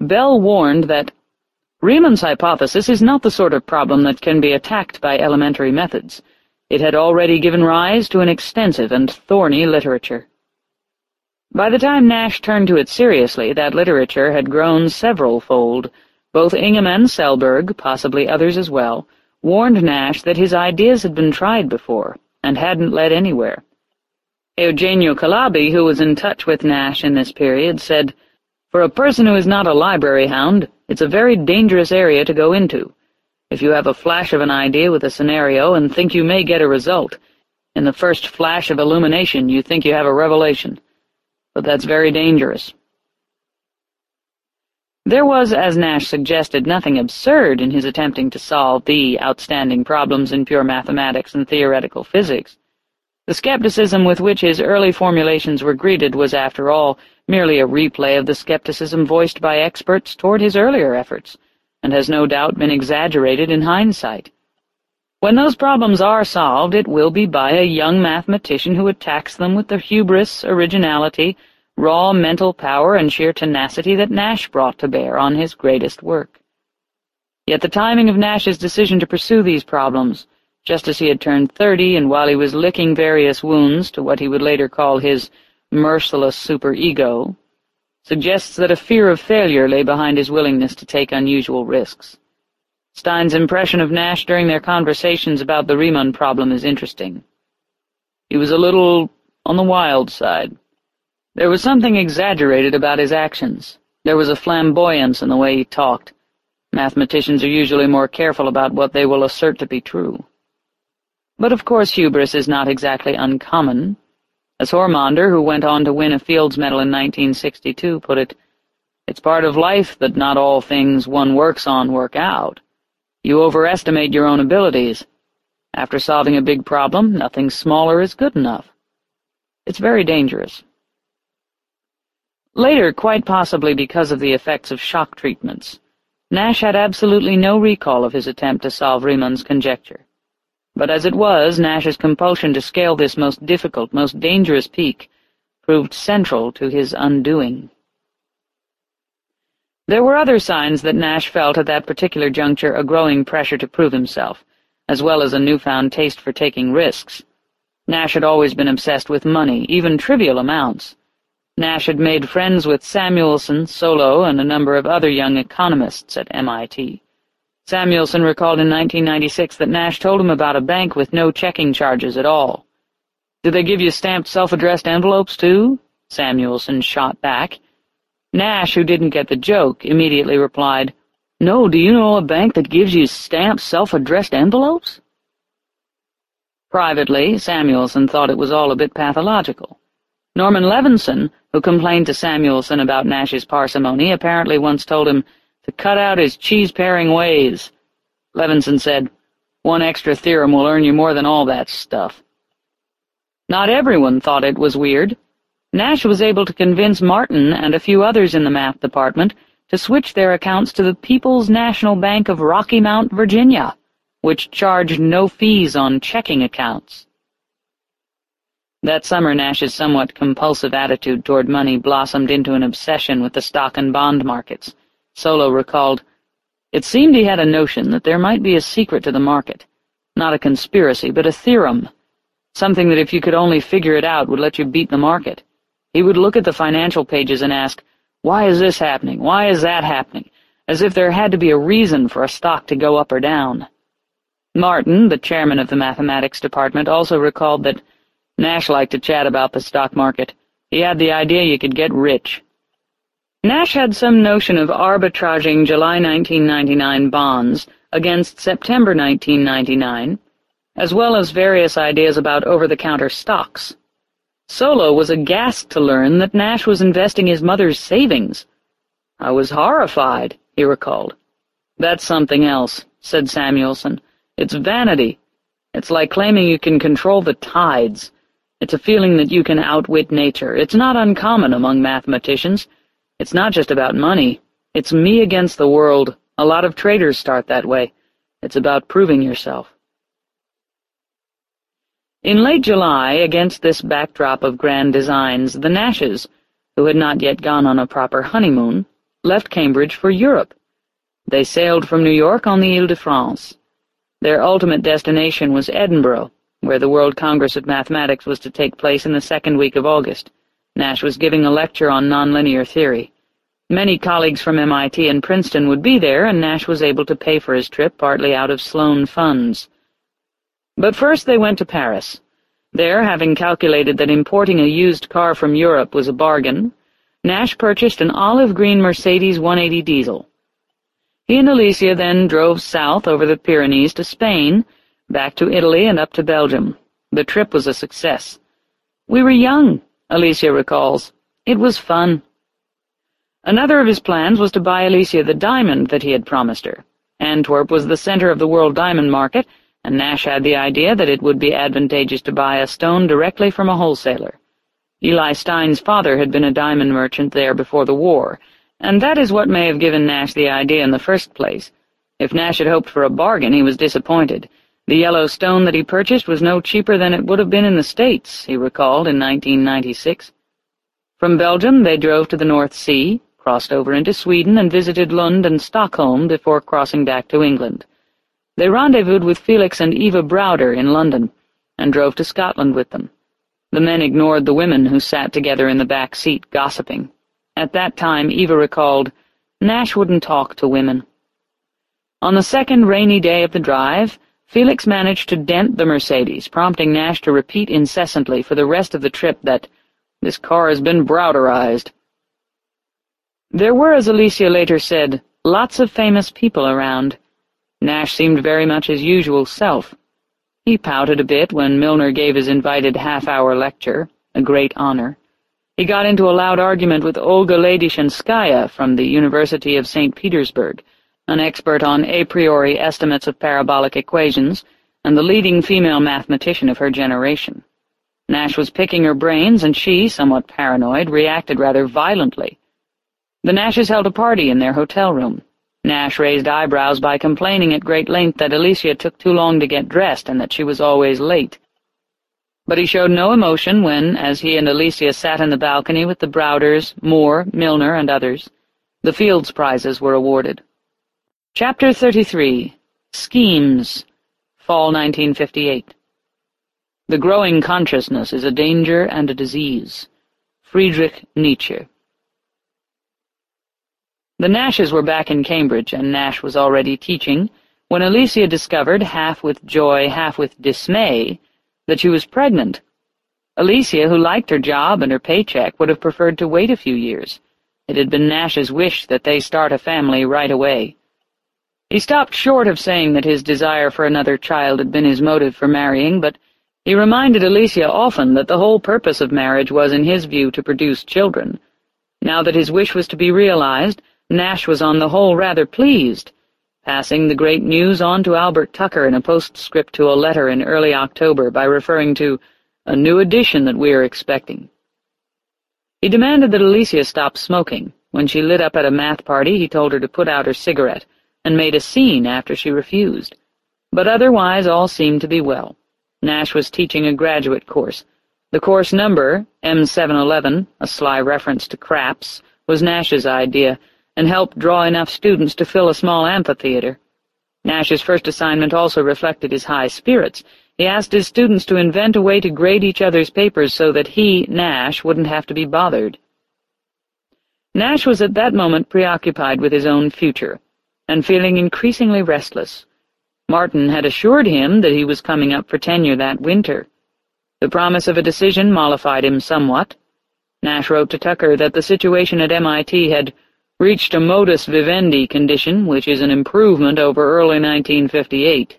Bell warned that Riemann's hypothesis is not the sort of problem that can be attacked by elementary methods. It had already given rise to an extensive and thorny literature. By the time Nash turned to it seriously, that literature had grown several-fold. Both Ingham and Selberg, possibly others as well, warned Nash that his ideas had been tried before, and hadn't led anywhere. Eugenio Calabi, who was in touch with Nash in this period, said, For a person who is not a library hound, it's a very dangerous area to go into. If you have a flash of an idea with a scenario and think you may get a result, in the first flash of illumination you think you have a revelation. But that's very dangerous. There was, as Nash suggested, nothing absurd in his attempting to solve the outstanding problems in pure mathematics and theoretical physics. The skepticism with which his early formulations were greeted was, after all, merely a replay of the skepticism voiced by experts toward his earlier efforts, and has no doubt been exaggerated in hindsight. When those problems are solved, it will be by a young mathematician who attacks them with the hubris, originality, raw mental power, and sheer tenacity that Nash brought to bear on his greatest work. Yet the timing of Nash's decision to pursue these problems, just as he had turned thirty and while he was licking various wounds to what he would later call his merciless superego, suggests that a fear of failure lay behind his willingness to take unusual risks. Stein's impression of Nash during their conversations about the Riemann problem is interesting. He was a little on the wild side. There was something exaggerated about his actions. There was a flamboyance in the way he talked. Mathematicians are usually more careful about what they will assert to be true. But of course hubris is not exactly uncommon, as Hormander, who went on to win a Fields Medal in 1962, put it, It's part of life that not all things one works on work out. You overestimate your own abilities. After solving a big problem, nothing smaller is good enough. It's very dangerous. Later, quite possibly because of the effects of shock treatments, Nash had absolutely no recall of his attempt to solve Riemann's conjecture. But as it was, Nash's compulsion to scale this most difficult, most dangerous peak proved central to his undoing. There were other signs that Nash felt at that particular juncture a growing pressure to prove himself, as well as a newfound taste for taking risks. Nash had always been obsessed with money, even trivial amounts. Nash had made friends with Samuelson, Solow, and a number of other young economists at MIT. Samuelson recalled in 1996 that Nash told him about a bank with no checking charges at all. Did they give you stamped self-addressed envelopes, too? Samuelson shot back. Nash, who didn't get the joke, immediately replied, No, do you know a bank that gives you stamped self-addressed envelopes? Privately, Samuelson thought it was all a bit pathological. Norman Levinson, who complained to Samuelson about Nash's parsimony, apparently once told him, to cut out his cheese-paring ways. Levinson said, One extra theorem will earn you more than all that stuff. Not everyone thought it was weird. Nash was able to convince Martin and a few others in the math department to switch their accounts to the People's National Bank of Rocky Mount, Virginia, which charged no fees on checking accounts. That summer Nash's somewhat compulsive attitude toward money blossomed into an obsession with the stock and bond markets. Solow recalled, It seemed he had a notion that there might be a secret to the market. Not a conspiracy, but a theorem. Something that if you could only figure it out would let you beat the market. He would look at the financial pages and ask, Why is this happening? Why is that happening? As if there had to be a reason for a stock to go up or down. Martin, the chairman of the mathematics department, also recalled that Nash liked to chat about the stock market. He had the idea you could get rich. Nash had some notion of arbitraging July 1999 bonds against September 1999, as well as various ideas about over-the-counter stocks. Solow was aghast to learn that Nash was investing his mother's savings. I was horrified, he recalled. That's something else, said Samuelson. It's vanity. It's like claiming you can control the tides. It's a feeling that you can outwit nature. It's not uncommon among mathematicians. It's not just about money. It's me against the world. A lot of traders start that way. It's about proving yourself. In late July, against this backdrop of grand designs, the Nashes, who had not yet gone on a proper honeymoon, left Cambridge for Europe. They sailed from New York on the Ile-de-France. Their ultimate destination was Edinburgh, where the World Congress of Mathematics was to take place in the second week of August. Nash was giving a lecture on nonlinear theory. Many colleagues from MIT and Princeton would be there, and Nash was able to pay for his trip partly out of Sloan funds. But first they went to Paris. There, having calculated that importing a used car from Europe was a bargain, Nash purchased an olive-green Mercedes 180 diesel. He and Alicia then drove south over the Pyrenees to Spain, back to Italy and up to Belgium. The trip was a success. We were young, Alicia recalls. It was fun. Another of his plans was to buy Alicia the diamond that he had promised her. Antwerp was the center of the world diamond market, and Nash had the idea that it would be advantageous to buy a stone directly from a wholesaler. Eli Stein's father had been a diamond merchant there before the war, and that is what may have given Nash the idea in the first place. If Nash had hoped for a bargain, he was disappointed. The yellow stone that he purchased was no cheaper than it would have been in the States, he recalled in 1996. From Belgium they drove to the North Sea, crossed over into Sweden, and visited Lund and Stockholm before crossing back to England. They rendezvoused with Felix and Eva Browder in London, and drove to Scotland with them. The men ignored the women who sat together in the back seat, gossiping. At that time, Eva recalled, Nash wouldn't talk to women. On the second rainy day of the drive, Felix managed to dent the Mercedes, prompting Nash to repeat incessantly for the rest of the trip that this car has been Browderized. There were, as Alicia later said, lots of famous people around, Nash seemed very much his usual self. He pouted a bit when Milnor gave his invited half-hour lecture, a great honor. He got into a loud argument with Olga Ladyzhenskaya from the University of St. Petersburg, an expert on a priori estimates of parabolic equations, and the leading female mathematician of her generation. Nash was picking her brains, and she, somewhat paranoid, reacted rather violently. The Nashes held a party in their hotel room. Nash raised eyebrows by complaining at great length that Alicia took too long to get dressed and that she was always late. But he showed no emotion when, as he and Alicia sat in the balcony with the Browders, Moore, Milnor, and others, the Fields Prizes were awarded. Chapter 33 Schemes Fall 1958 The growing consciousness is a danger and a disease. Friedrich Nietzsche the Nashes were back in Cambridge, and Nash was already teaching, when Alicia discovered, half with joy, half with dismay, that she was pregnant. Alicia, who liked her job and her paycheck, would have preferred to wait a few years. It had been Nash's wish that they start a family right away. He stopped short of saying that his desire for another child had been his motive for marrying, but he reminded Alicia often that the whole purpose of marriage was, in his view, to produce children. Now that his wish was to be realized, Nash was on the whole rather pleased, passing the great news on to Albert Tucker in a postscript to a letter in early October by referring to a new edition that we are expecting. He demanded that Alicia stop smoking. When she lit up at a math party, he told her to put out her cigarette, and made a scene after she refused. But otherwise all seemed to be well. Nash was teaching a graduate course. The course number, M711, a sly reference to craps, was Nash's idea, and helped draw enough students to fill a small amphitheater. Nash's first assignment also reflected his high spirits. He asked his students to invent a way to grade each other's papers so that he, Nash, wouldn't have to be bothered. Nash was at that moment preoccupied with his own future, and feeling increasingly restless. Martin had assured him that he was coming up for tenure that winter. The promise of a decision mollified him somewhat. Nash wrote to Tucker that the situation at MIT had reached a modus vivendi condition, which is an improvement over early 1958.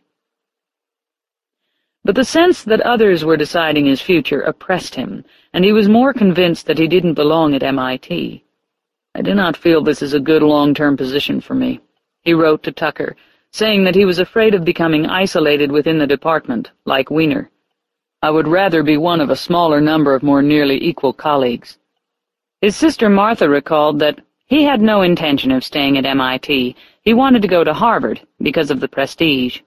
But the sense that others were deciding his future oppressed him, and he was more convinced that he didn't belong at MIT. I do not feel this is a good long-term position for me, he wrote to Tucker, saying that he was afraid of becoming isolated within the department, like Wiener. I would rather be one of a smaller number of more nearly equal colleagues. His sister Martha recalled that he had no intention of staying at MIT. He wanted to go to Harvard because of the prestige.